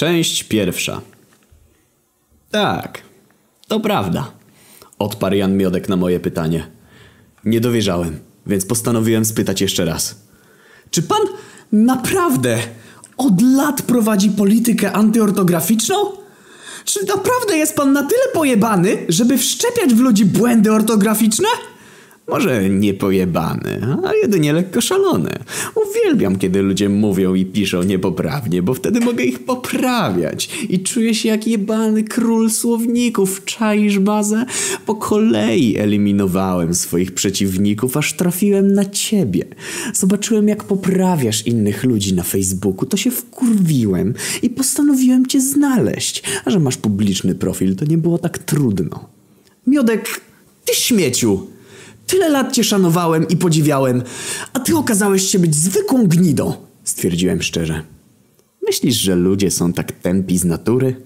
Część pierwsza. Tak, to prawda. Odparł Jan Miodek na moje pytanie. Nie dowierzałem, więc postanowiłem spytać jeszcze raz. Czy pan naprawdę od lat prowadzi politykę antyortograficzną? Czy naprawdę jest pan na tyle pojebany, żeby wszczepiać w ludzi błędy ortograficzne? Może nie pojebany, a jedynie lekko szalony. Uwielbiam, kiedy ludzie mówią i piszą niepoprawnie, bo wtedy mogę ich poprawiać. I czuję się jak jebany król słowników. Czaisz bazę? Po kolei eliminowałem swoich przeciwników, aż trafiłem na ciebie. Zobaczyłem, jak poprawiasz innych ludzi na Facebooku, to się wkurwiłem i postanowiłem cię znaleźć. A że masz publiczny profil, to nie było tak trudno. Miodek, ty śmieciu! Tyle lat cię szanowałem i podziwiałem, a ty okazałeś się być zwykłą gnidą, stwierdziłem szczerze. Myślisz, że ludzie są tak tępi z natury?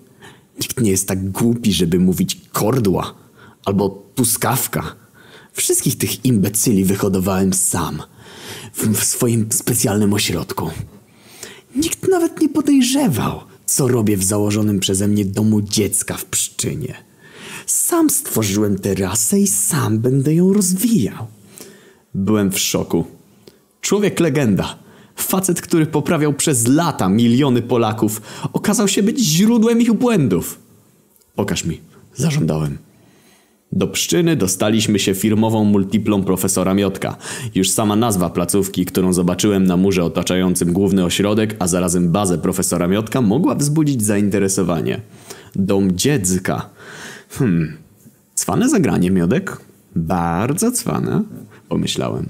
Nikt nie jest tak głupi, żeby mówić kordła albo tuskawka. Wszystkich tych imbecyli wyhodowałem sam, w, w swoim specjalnym ośrodku. Nikt nawet nie podejrzewał, co robię w założonym przeze mnie domu dziecka w Pszczynie. Sam stworzyłem tę rasę i sam będę ją rozwijał. Byłem w szoku. Człowiek legenda. Facet, który poprawiał przez lata miliony Polaków, okazał się być źródłem ich błędów. Pokaż mi, zażądałem. Do Pszczyny dostaliśmy się firmową multiplą profesora Miotka. Już sama nazwa placówki, którą zobaczyłem na murze otaczającym główny ośrodek, a zarazem bazę profesora Miotka, mogła wzbudzić zainteresowanie. Dom dziecka. Hmm, cwane zagranie, Miodek? Bardzo cwane, pomyślałem.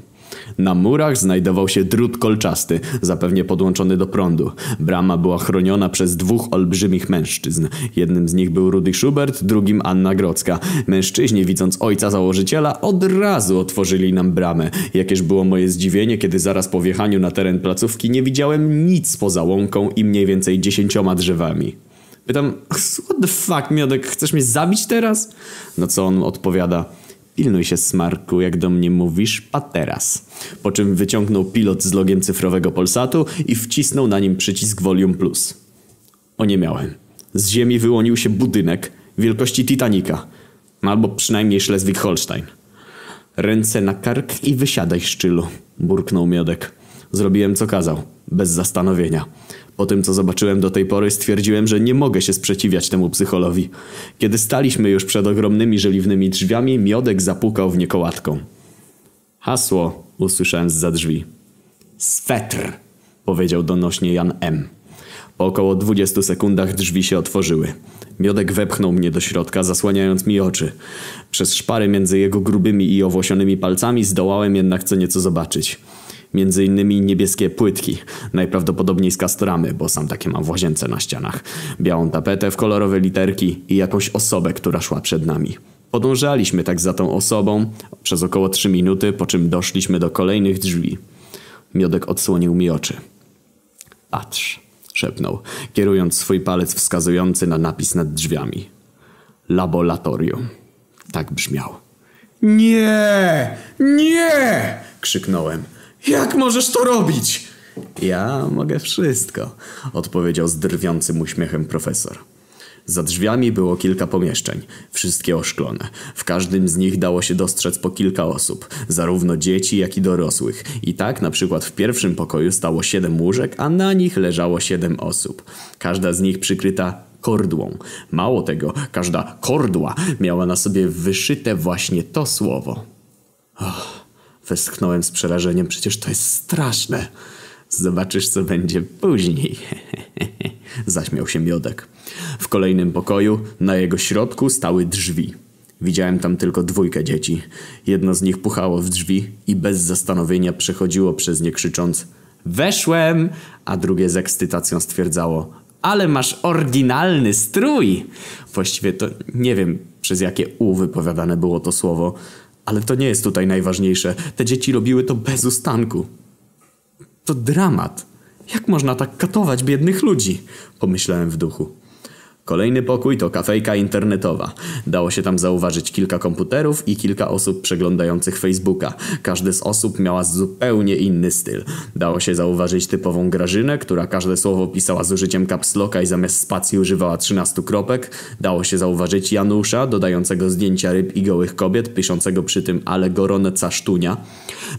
Na murach znajdował się drut kolczasty, zapewnie podłączony do prądu. Brama była chroniona przez dwóch olbrzymich mężczyzn. Jednym z nich był Rudy Schubert, drugim Anna Grodzka. Mężczyźni, widząc ojca założyciela, od razu otworzyli nam bramę. Jakież było moje zdziwienie, kiedy zaraz po wjechaniu na teren placówki nie widziałem nic poza łąką i mniej więcej dziesięcioma drzewami. Pytam, what the fuck, Miodek, chcesz mnie zabić teraz? No co on odpowiada... Pilnuj się, Smarku, jak do mnie mówisz, a teraz. Po czym wyciągnął pilot z logiem cyfrowego Polsatu i wcisnął na nim przycisk Volume Plus. O nie miałem. Z ziemi wyłonił się budynek wielkości Titanica. Albo przynajmniej Schleswig-Holstein. Ręce na kark i wysiadaj, szczylu, burknął Miodek. Zrobiłem co kazał, bez zastanowienia. Po tym, co zobaczyłem do tej pory, stwierdziłem, że nie mogę się sprzeciwiać temu psycholowi. Kiedy staliśmy już przed ogromnymi żeliwnymi drzwiami, Miodek zapukał w nie kołatką. Hasło usłyszałem z za drzwi. Swetr, powiedział donośnie Jan M. Po około 20 sekundach drzwi się otworzyły. Miodek wepchnął mnie do środka, zasłaniając mi oczy. Przez szpary między jego grubymi i owłosionymi palcami zdołałem jednak co nieco zobaczyć. Między innymi niebieskie płytki, najprawdopodobniej z kastoramy, bo sam takie mam w łazience na ścianach. Białą tapetę w kolorowe literki i jakąś osobę, która szła przed nami. Podążaliśmy tak za tą osobą przez około trzy minuty, po czym doszliśmy do kolejnych drzwi. Miodek odsłonił mi oczy. Patrz, szepnął, kierując swój palec wskazujący na napis nad drzwiami. Laboratorium. Tak brzmiał. Nie! Nie! krzyknąłem. Jak możesz to robić? Ja mogę wszystko, odpowiedział z drwiącym uśmiechem profesor. Za drzwiami było kilka pomieszczeń, wszystkie oszklone. W każdym z nich dało się dostrzec po kilka osób, zarówno dzieci, jak i dorosłych. I tak na przykład w pierwszym pokoju stało siedem łóżek, a na nich leżało siedem osób. Każda z nich przykryta kordłą. Mało tego, każda kordła miała na sobie wyszyte właśnie to słowo. Oh. Westchnąłem z przerażeniem. Przecież to jest straszne. Zobaczysz, co będzie później. Zaśmiał się Miodek. W kolejnym pokoju, na jego środku, stały drzwi. Widziałem tam tylko dwójkę dzieci. Jedno z nich puchało w drzwi i bez zastanowienia przechodziło przez nie krzycząc Weszłem! A drugie z ekscytacją stwierdzało Ale masz oryginalny strój! Właściwie to nie wiem przez jakie U wypowiadane było to słowo. Ale to nie jest tutaj najważniejsze. Te dzieci robiły to bez ustanku. To dramat. Jak można tak katować biednych ludzi? Pomyślałem w duchu. Kolejny pokój to kafejka internetowa. Dało się tam zauważyć kilka komputerów i kilka osób przeglądających Facebooka. Każdy z osób miała zupełnie inny styl. Dało się zauważyć typową Grażynę, która każde słowo pisała z użyciem capslocka i zamiast spacji używała 13 kropek. Dało się zauważyć Janusza, dodającego zdjęcia ryb i gołych kobiet, piszącego przy tym ale goronca sztunia.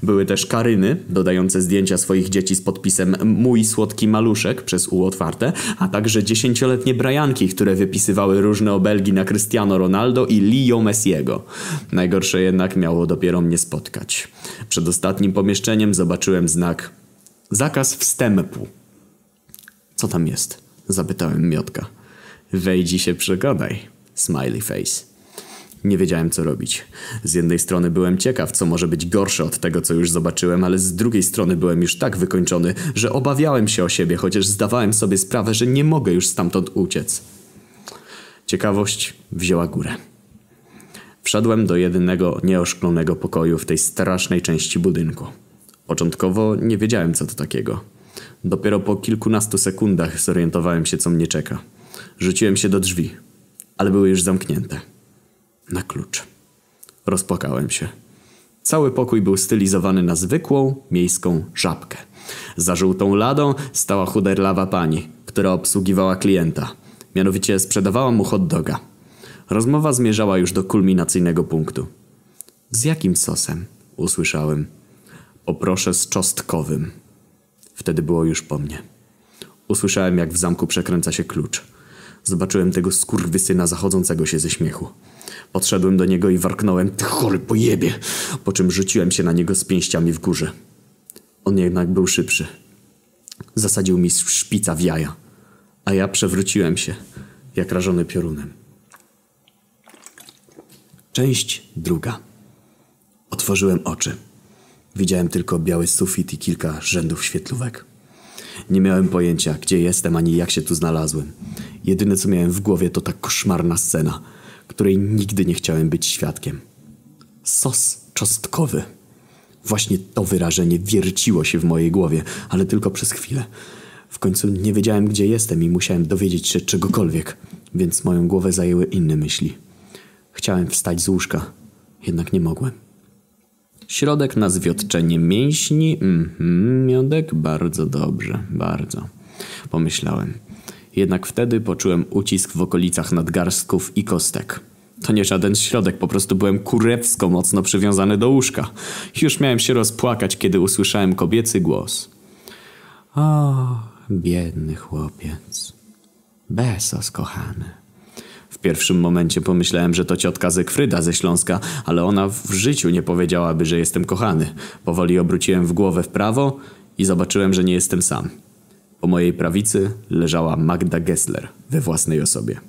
Były też Karyny, dodające zdjęcia swoich dzieci z podpisem mój słodki maluszek przez U otwarte, a także dziesięcioletnie Brajanki, które wypisywały różne obelgi na Cristiano Ronaldo i Leo Messiego. Najgorsze jednak miało dopiero mnie spotkać. Przed ostatnim pomieszczeniem zobaczyłem znak Zakaz wstępu. Co tam jest? Zapytałem Miotka. Wejdź się przekonaj. Smiley face. Nie wiedziałem co robić. Z jednej strony byłem ciekaw, co może być gorsze od tego, co już zobaczyłem, ale z drugiej strony byłem już tak wykończony, że obawiałem się o siebie, chociaż zdawałem sobie sprawę, że nie mogę już stamtąd uciec. Ciekawość wzięła górę. Wszedłem do jedynego nieoszklonego pokoju w tej strasznej części budynku. Początkowo nie wiedziałem, co to takiego. Dopiero po kilkunastu sekundach zorientowałem się, co mnie czeka. Rzuciłem się do drzwi, ale były już zamknięte. Na klucz. Rozpłakałem się. Cały pokój był stylizowany na zwykłą, miejską żabkę. Za żółtą ladą stała chuderlawa pani, która obsługiwała klienta. Mianowicie sprzedawała mu hot doga. Rozmowa zmierzała już do kulminacyjnego punktu. Z jakim sosem? Usłyszałem. Poproszę z czosnkowym. Wtedy było już po mnie. Usłyszałem, jak w zamku przekręca się klucz. Zobaczyłem tego skurwysyna zachodzącego się ze śmiechu. Podszedłem do niego i warknąłem, ty chory pojebie, po czym rzuciłem się na niego z pięściami w górze. On jednak był szybszy. Zasadził mi szpica w jaja, a ja przewróciłem się, jak rażony piorunem. Część druga. Otworzyłem oczy. Widziałem tylko biały sufit i kilka rzędów świetlówek. Nie miałem pojęcia, gdzie jestem, ani jak się tu znalazłem. Jedyne, co miałem w głowie, to ta koszmarna scena, której nigdy nie chciałem być świadkiem. Sos czosnkowy. Właśnie to wyrażenie wierciło się w mojej głowie, ale tylko przez chwilę. W końcu nie wiedziałem, gdzie jestem i musiałem dowiedzieć się czegokolwiek, więc moją głowę zajęły inne myśli. Chciałem wstać z łóżka, jednak nie mogłem. Środek na zwiotczenie mięśni. Mhm, miodek, bardzo dobrze, bardzo. Pomyślałem. Jednak wtedy poczułem ucisk w okolicach nadgarstków i kostek. To nie żaden środek, po prostu byłem kurewsko mocno przywiązany do łóżka. Już miałem się rozpłakać, kiedy usłyszałem kobiecy głos. Biedny chłopiec. Besos, kochany. W pierwszym momencie pomyślałem, że to ciotka Zekfryda ze Śląska, ale ona w życiu nie powiedziałaby, że jestem kochany. Powoli obróciłem w głowę w prawo i zobaczyłem, że nie jestem sam. Po mojej prawicy leżała Magda Gessler we własnej osobie.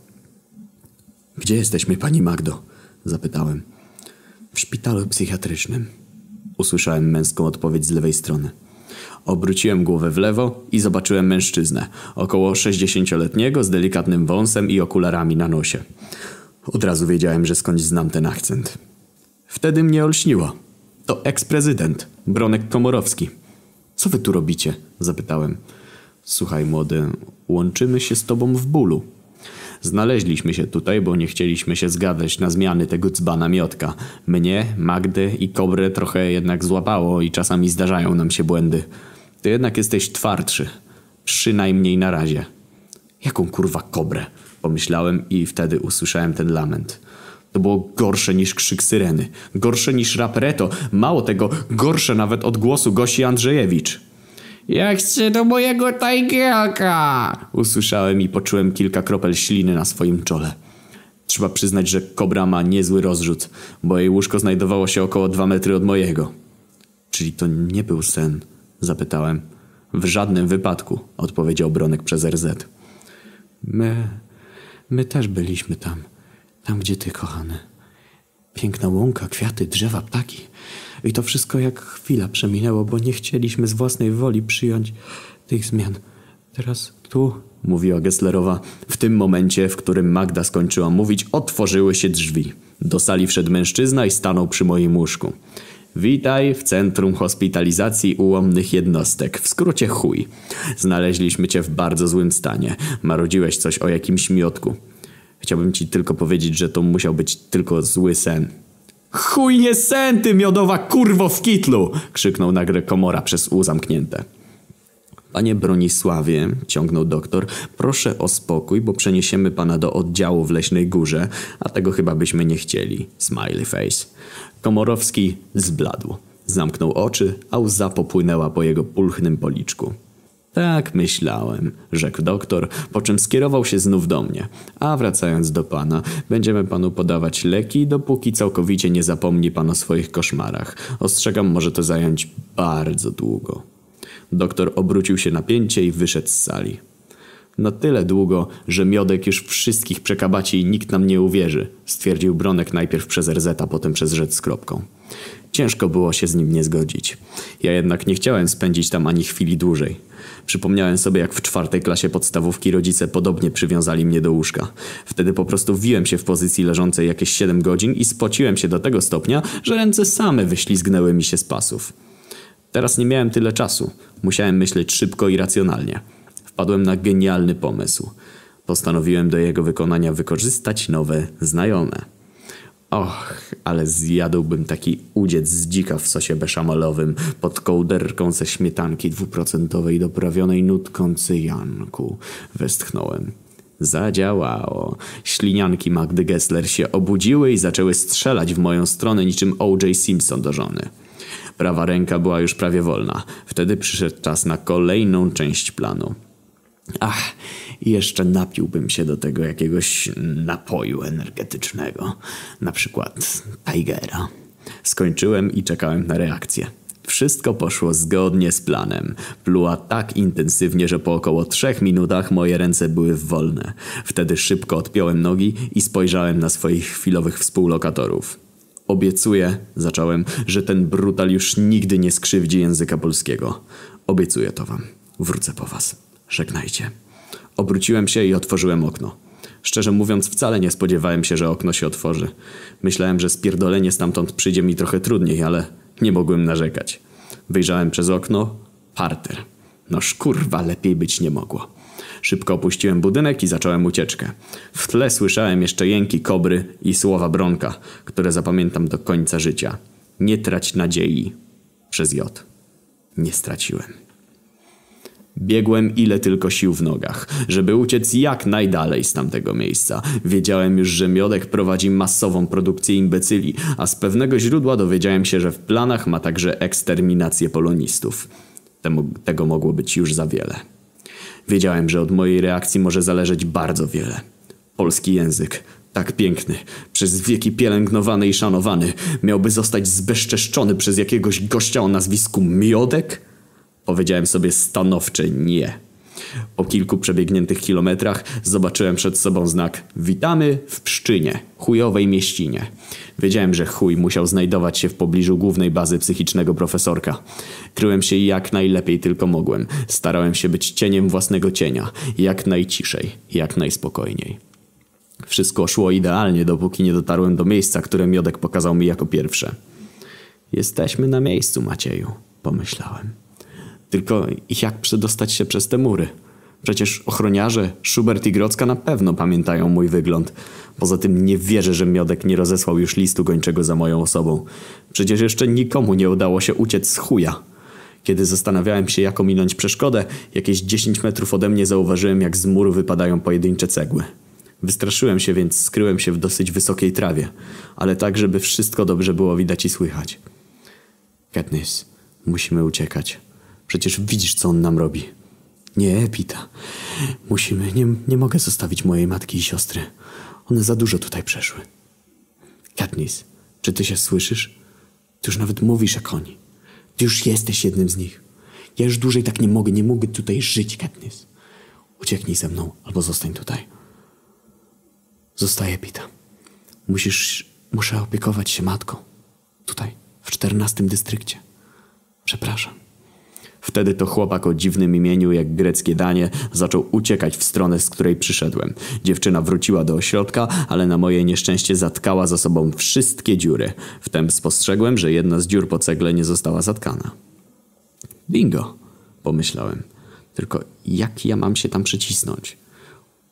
Gdzie jesteśmy, pani Magdo? Zapytałem. W szpitalu psychiatrycznym. Usłyszałem męską odpowiedź z lewej strony. Obróciłem głowę w lewo i zobaczyłem mężczyznę, około 60-letniego z delikatnym wąsem i okularami na nosie. Od razu wiedziałem, że skądś znam ten akcent. Wtedy mnie olśniło. To eksprezydent, Bronek Komorowski. Co wy tu robicie? Zapytałem. Słuchaj, młody, łączymy się z tobą w bólu. Znaleźliśmy się tutaj, bo nie chcieliśmy się zgadzać na zmiany tego dzbana miotka. Mnie, Magdy i Kobrę trochę jednak złapało i czasami zdarzają nam się błędy. Ty jednak jesteś twardszy. Przynajmniej na razie. Jaką kurwa kobrę? Pomyślałem i wtedy usłyszałem ten lament. To było gorsze niż krzyk syreny. Gorsze niż rapereto. Mało tego, gorsze nawet od głosu Gosi Andrzejewicz. Ja chcę do mojego tajgielka! Usłyszałem i poczułem kilka kropel śliny na swoim czole. Trzeba przyznać, że kobra ma niezły rozrzut, bo jej łóżko znajdowało się około dwa metry od mojego. Czyli to nie był sen? Zapytałem. W żadnym wypadku, odpowiedział Bronek przez RZ. My... my też byliśmy tam. Tam, gdzie ty, kochany. Piękna łąka, kwiaty, drzewa, ptaki. I to wszystko jak chwila przeminęło, bo nie chcieliśmy z własnej woli przyjąć tych zmian. Teraz tu, mówiła Gesslerowa, w tym momencie, w którym Magda skończyła mówić, otworzyły się drzwi. Do sali wszedł mężczyzna i stanął przy moim łóżku. Witaj w Centrum Hospitalizacji Ułomnych Jednostek, w skrócie chuj. Znaleźliśmy cię w bardzo złym stanie. Marudziłeś coś o jakimś miotku. Chciałbym ci tylko powiedzieć, że to musiał być tylko zły sen. Chuj nie sen, ty miodowa kurwo w kitlu! krzyknął nagle komora przez u zamknięte. Panie Bronisławie, ciągnął doktor, proszę o spokój, bo przeniesiemy pana do oddziału w Leśnej Górze, a tego chyba byśmy nie chcieli. Smiley face. Komorowski zbladł. Zamknął oczy, a łza popłynęła po jego pulchnym policzku. Tak myślałem, rzekł doktor, po czym skierował się znów do mnie. A wracając do pana, będziemy panu podawać leki, dopóki całkowicie nie zapomni pan o swoich koszmarach. Ostrzegam, może to zająć bardzo długo. Doktor obrócił się na pięcie i wyszedł z sali. Na tyle długo, że miodek już wszystkich przekabaci i nikt nam nie uwierzy, stwierdził Bronek najpierw przez RZ, a potem przez rzecz z kropką. Ciężko było się z nim nie zgodzić. Ja jednak nie chciałem spędzić tam ani chwili dłużej. Przypomniałem sobie, jak w czwartej klasie podstawówki rodzice podobnie przywiązali mnie do łóżka. Wtedy po prostu wiłem się w pozycji leżącej jakieś 7 godzin i spociłem się do tego stopnia, że ręce same wyślizgnęły mi się z pasów. Teraz nie miałem tyle czasu. Musiałem myśleć szybko i racjonalnie. Wpadłem na genialny pomysł. Postanowiłem do jego wykonania wykorzystać nowe znajome. Och, ale zjadłbym taki udziec z dzika w sosie beszamalowym pod kołderką ze śmietanki dwuprocentowej doprawionej nutką cyjanku. Westchnąłem. Zadziałało. Ślinianki Magdy Gessler się obudziły i zaczęły strzelać w moją stronę niczym O.J. Simpson do żony. Prawa ręka była już prawie wolna. Wtedy przyszedł czas na kolejną część planu. Ach, jeszcze napiłbym się do tego jakiegoś napoju energetycznego. Na przykład Tigera. Skończyłem i czekałem na reakcję. Wszystko poszło zgodnie z planem. Pluła tak intensywnie, że po około trzech minutach moje ręce były wolne. Wtedy szybko odpiąłem nogi i spojrzałem na swoich chwilowych współlokatorów. Obiecuję, zacząłem, że ten brutal już nigdy nie skrzywdzi języka polskiego. Obiecuję to wam. Wrócę po was. Żegnajcie. Obróciłem się i otworzyłem okno. Szczerze mówiąc, wcale nie spodziewałem się, że okno się otworzy. Myślałem, że spierdolenie stamtąd przyjdzie mi trochę trudniej, ale nie mogłem narzekać. Wyjrzałem przez okno. Parter. No szkurwa, lepiej być nie mogło. Szybko opuściłem budynek i zacząłem ucieczkę. W tle słyszałem jeszcze jęki kobry i słowa Bronka, które zapamiętam do końca życia. Nie trać nadziei. Przez J. Nie straciłem. Biegłem ile tylko sił w nogach, żeby uciec jak najdalej z tamtego miejsca. Wiedziałem już, że Miodek prowadzi masową produkcję imbecyli, a z pewnego źródła dowiedziałem się, że w planach ma także eksterminację polonistów. Temu, tego mogło być już za wiele. Wiedziałem, że od mojej reakcji może zależeć bardzo wiele. Polski język, tak piękny, przez wieki pielęgnowany i szanowany, miałby zostać zbezczeszczony przez jakiegoś gościa o nazwisku Miodek? Powiedziałem sobie stanowcze nie. Po kilku przebiegniętych kilometrach zobaczyłem przed sobą znak Witamy w Pszczynie, chujowej mieścinie. Wiedziałem, że chuj musiał znajdować się w pobliżu głównej bazy psychicznego profesorka. Kryłem się jak najlepiej tylko mogłem. Starałem się być cieniem własnego cienia. Jak najciszej, jak najspokojniej. Wszystko szło idealnie, dopóki nie dotarłem do miejsca, które Miodek pokazał mi jako pierwsze. Jesteśmy na miejscu, Macieju, pomyślałem. Tylko jak przedostać się przez te mury? Przecież ochroniarze, Schubert i Grocka na pewno pamiętają mój wygląd. Poza tym nie wierzę, że Miodek nie rozesłał już listu gończego za moją osobą. Przecież jeszcze nikomu nie udało się uciec z chuja. Kiedy zastanawiałem się, jak ominąć przeszkodę, jakieś 10 metrów ode mnie zauważyłem, jak z muru wypadają pojedyncze cegły. Wystraszyłem się, więc skryłem się w dosyć wysokiej trawie, ale tak, żeby wszystko dobrze było widać i słychać. Katniss, musimy uciekać. Przecież widzisz, co on nam robi. Nie, Pita. Musimy. Nie, nie mogę zostawić mojej matki i siostry. One za dużo tutaj przeszły. Katniss, czy ty się słyszysz? Ty już nawet mówisz jak oni. Ty już jesteś jednym z nich. Ja już dłużej tak nie mogę. Nie mogę tutaj żyć, Katniss. Ucieknij ze mną albo zostań tutaj. Zostaję, Pita. Musisz... Muszę opiekować się matką. Tutaj, w czternastym dystrykcie. Przepraszam. Wtedy to chłopak o dziwnym imieniu jak greckie danie zaczął uciekać w stronę, z której przyszedłem. Dziewczyna wróciła do ośrodka, ale na moje nieszczęście zatkała za sobą wszystkie dziury. Wtem spostrzegłem, że jedna z dziur po cegle nie została zatkana. Bingo, pomyślałem. Tylko jak ja mam się tam przycisnąć?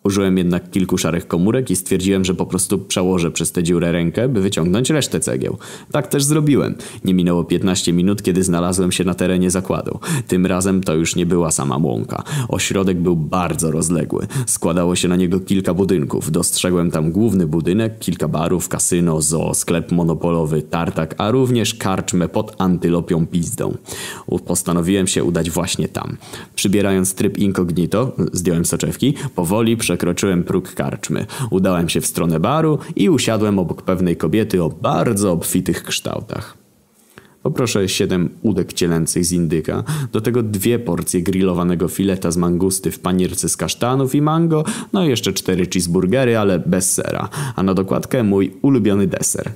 Użyłem jednak kilku szarych komórek i stwierdziłem, że po prostu przełożę przez tę dziurę rękę, by wyciągnąć resztę cegieł. Tak też zrobiłem. Nie minęło 15 minut, kiedy znalazłem się na terenie zakładu. Tym razem to już nie była sama łąka. Ośrodek był bardzo rozległy. Składało się na niego kilka budynków. Dostrzegłem tam główny budynek, kilka barów, kasyno, zoo, sklep monopolowy, tartak, a również karczmę pod antylopią pizdą. Postanowiłem się udać właśnie tam. Przybierając tryb incognito, zdjąłem soczewki, powoli przekroczyłem próg karczmy. Udałem się w stronę baru i usiadłem obok pewnej kobiety o bardzo obfitych kształtach. Poproszę siedem udek cielęcych z indyka, do tego dwie porcje grillowanego fileta z mangusty w panierce z kasztanów i mango, no i jeszcze cztery cheeseburgery, ale bez sera, a na dokładkę mój ulubiony deser.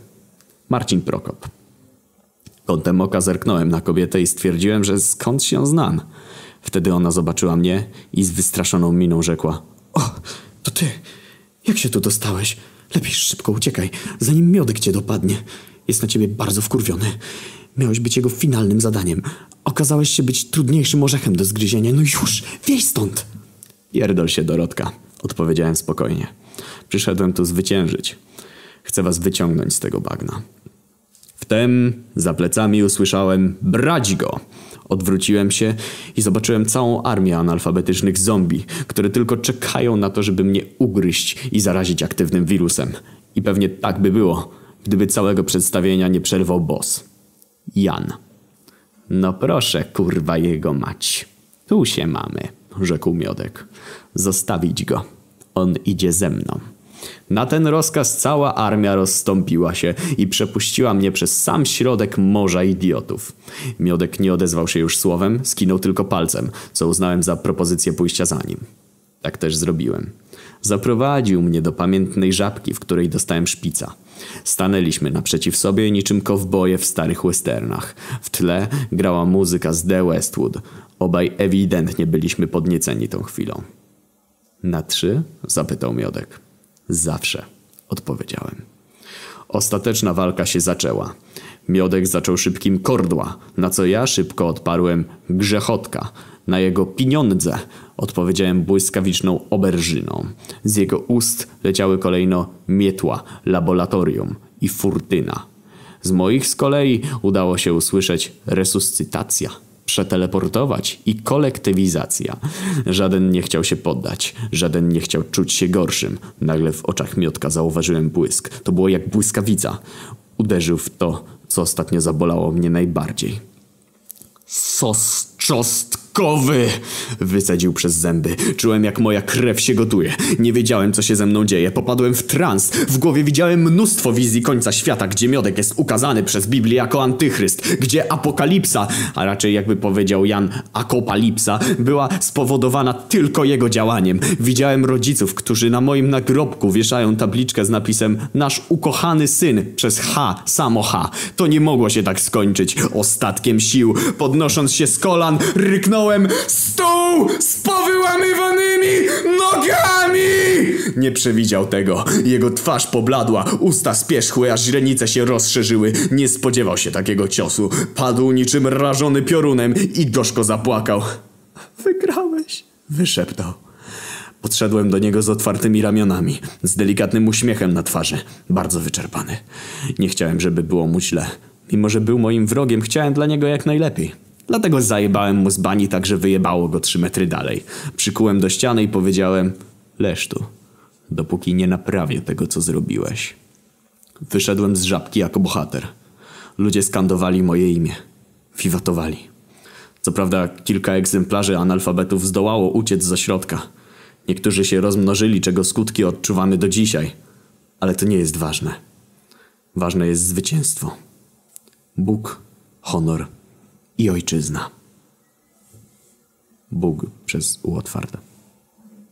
Marcin Prokop. Kątem oka zerknąłem na kobietę i stwierdziłem, że skąd się znam. Wtedy ona zobaczyła mnie i z wystraszoną miną rzekła – o, to ty. Jak się tu dostałeś? Lepiej szybko uciekaj, zanim miodek cię dopadnie. Jest na ciebie bardzo wkurwiony. Miałeś być jego finalnym zadaniem. Okazałeś się być trudniejszym orzechem do zgryzienia. No już, wieś stąd! Pierdol się, Dorotka, odpowiedziałem spokojnie. Przyszedłem tu zwyciężyć. Chcę was wyciągnąć z tego bagna. Wtem za plecami usłyszałem brać go. Odwróciłem się i zobaczyłem całą armię analfabetycznych zombie, które tylko czekają na to, żeby mnie ugryźć i zarazić aktywnym wirusem. I pewnie tak by było, gdyby całego przedstawienia nie przerwał boss. Jan. No proszę, kurwa jego mać. Tu się mamy, rzekł Miodek. Zostawić go. On idzie ze mną. Na ten rozkaz cała armia rozstąpiła się i przepuściła mnie przez sam środek morza idiotów. Miodek nie odezwał się już słowem, skinął tylko palcem, co uznałem za propozycję pójścia za nim. Tak też zrobiłem. Zaprowadził mnie do pamiętnej żabki, w której dostałem szpica. Stanęliśmy naprzeciw sobie niczym kowboje w starych westernach. W tle grała muzyka z The Westwood. Obaj ewidentnie byliśmy podnieceni tą chwilą. Na trzy? zapytał Miodek. Zawsze, odpowiedziałem. Ostateczna walka się zaczęła. Miodek zaczął szybkim kordła, na co ja szybko odparłem grzechotka. Na jego pieniądze odpowiedziałem błyskawiczną oberżyną. Z jego ust leciały kolejno mietła, laboratorium i furtyna. Z moich z kolei udało się usłyszeć resuscytacja przeteleportować i kolektywizacja. Żaden nie chciał się poddać, żaden nie chciał czuć się gorszym. Nagle w oczach Miotka zauważyłem błysk. To było jak błyskawica. Uderzył w to, co ostatnio zabolało mnie najbardziej. Sos czostkowy! Wycedził przez zęby. Czułem jak moja krew się gotuje. Nie wiedziałem co się ze mną dzieje. Popadłem w trans. W głowie widziałem mnóstwo wizji końca świata, gdzie miodek jest ukazany przez Biblię jako antychryst. Gdzie apokalipsa, a raczej jakby powiedział Jan, akopalipsa, była spowodowana tylko jego działaniem. Widziałem rodziców, którzy na moim nagrobku wieszają tabliczkę z napisem Nasz ukochany syn przez H, samo H. To nie mogło się tak skończyć. Ostatkiem sił, podnosząc się z kolan, ryknąłem Stół z powyłamywanymi nogami! Nie przewidział tego. Jego twarz pobladła, usta spierzchły, a źrenice się rozszerzyły. Nie spodziewał się takiego ciosu. Padł niczym rażony piorunem i gorzko zapłakał. Wygrałeś, wyszeptał. Podszedłem do niego z otwartymi ramionami, z delikatnym uśmiechem na twarzy, bardzo wyczerpany. Nie chciałem, żeby było mu źle. Mimo, że był moim wrogiem, chciałem dla niego jak najlepiej. Dlatego zajebałem mu z bani tak, że wyjebało go trzy metry dalej. Przykułem do ściany i powiedziałem Leż tu, dopóki nie naprawię tego, co zrobiłeś. Wyszedłem z żabki jako bohater. Ludzie skandowali moje imię. Wiwatowali. Co prawda kilka egzemplarzy analfabetów zdołało uciec ze środka. Niektórzy się rozmnożyli, czego skutki odczuwamy do dzisiaj. Ale to nie jest ważne. Ważne jest zwycięstwo. Bóg, honor i ojczyzna. Bóg przez U otwarte.